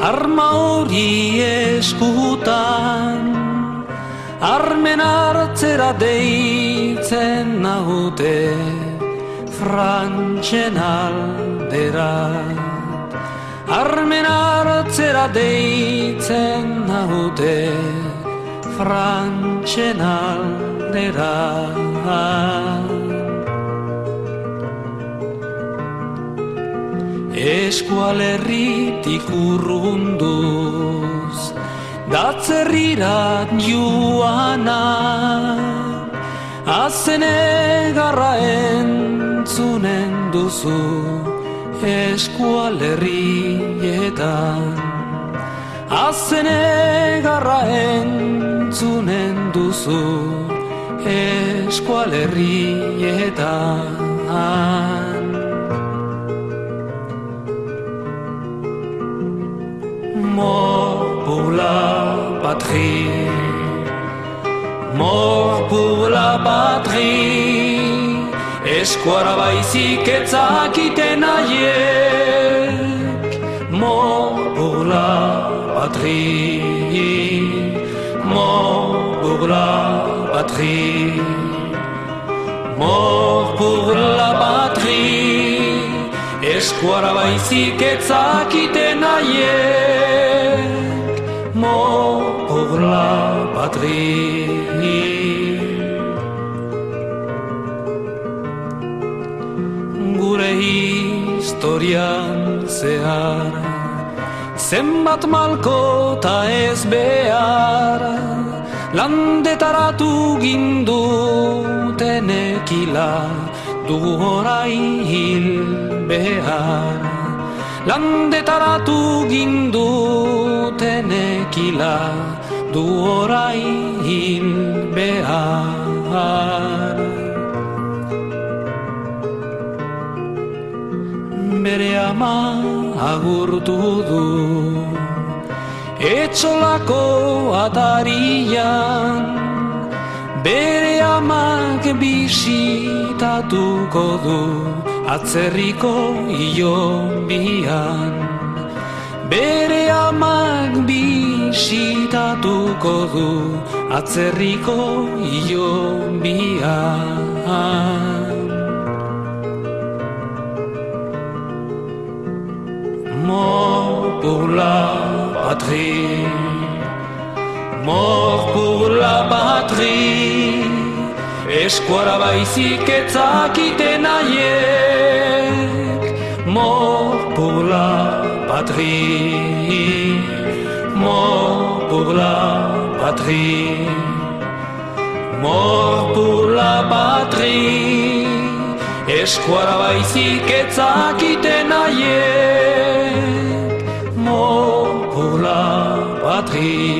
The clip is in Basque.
Arma hori eskutan Armen hartzera deitzen naute Frantxen aldera. Armen hartzera deitzen naute Frantxen aldera eskualerritik urrunduz Datzerrirat juana Azen egarra entzunen duzu eskualerrietan. Azen egarra entzunen duzu eskualerrietan mort pour la patrie, eskuara baizik etzakiten aiek, mort pour la patrie, mort pour la patrie, mort pour la patrie, eskuara baizik etzakiten aiek, mort pour la patrie. Historian zehar, zenbat malko ta ez behar, landetaratu ginduten ekila, dugu orai hil behar. Landetaratu ginduten ekila, du orai hil behar. Ama agurtu du, etxolako atarian, bere amak bisitatuko du atzerriko ilobian. Bere amak bisitatuko du atzerriko ilobian Mort pour la patrie. Mort pour la patrie. Eskuara baizik etzakiten aiek Mort pour la patrie. Mort pour la patrie. Mort pour la patrie. Eskuara baizik etzakiten aiek see.